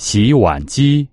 洗碗机。